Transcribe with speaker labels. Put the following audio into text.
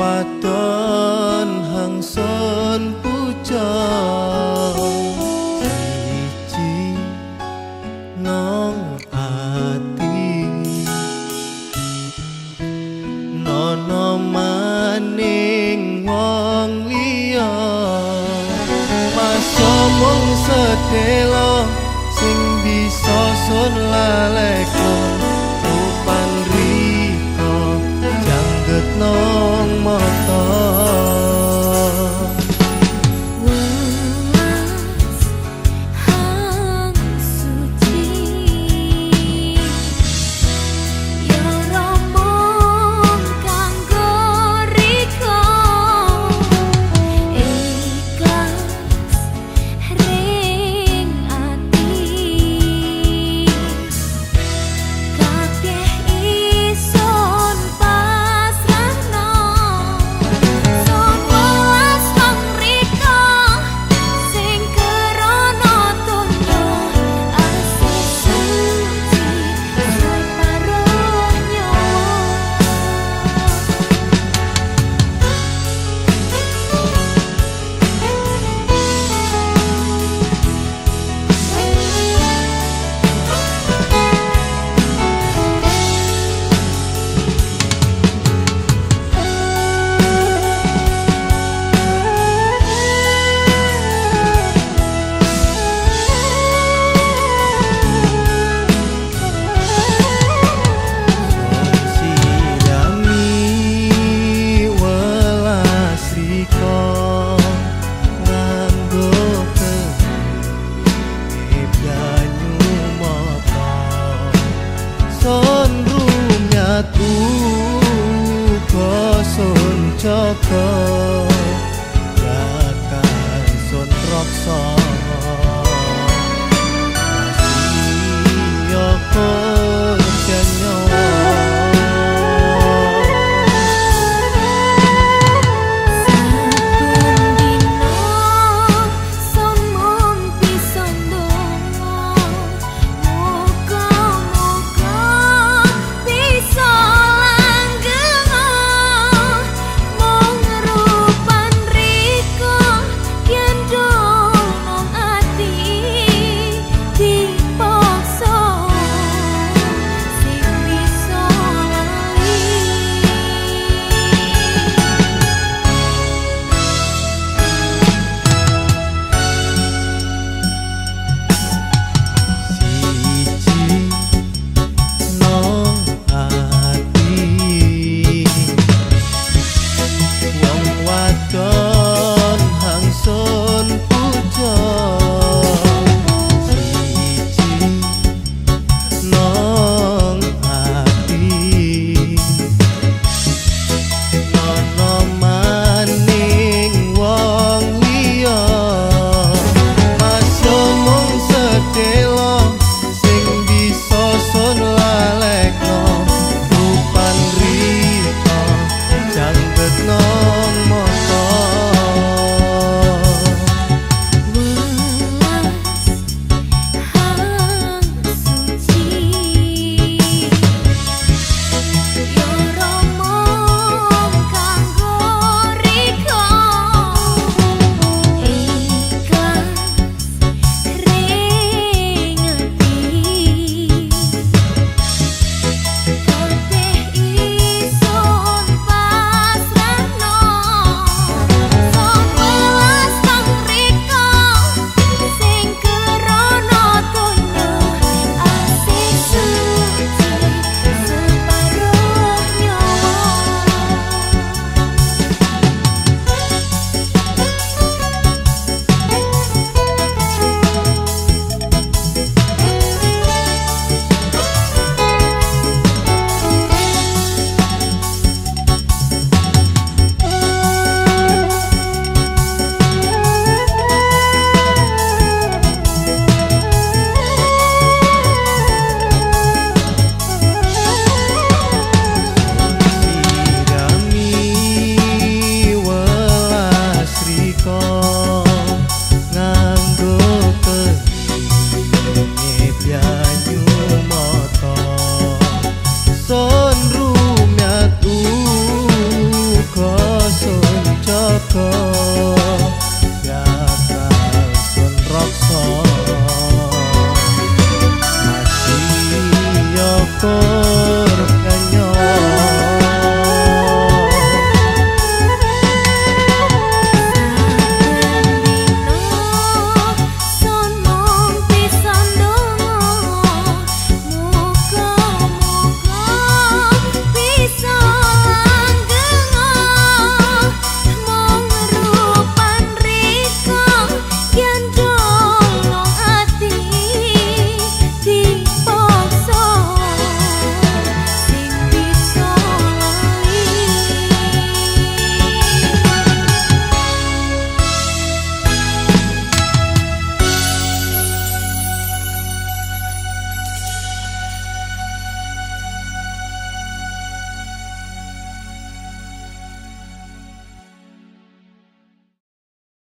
Speaker 1: wadon hangson pucang. Siji nong ati. Nono maning wong liya. Masomong sedelo sing bisa sun lalekon pro Jakarta son rock song call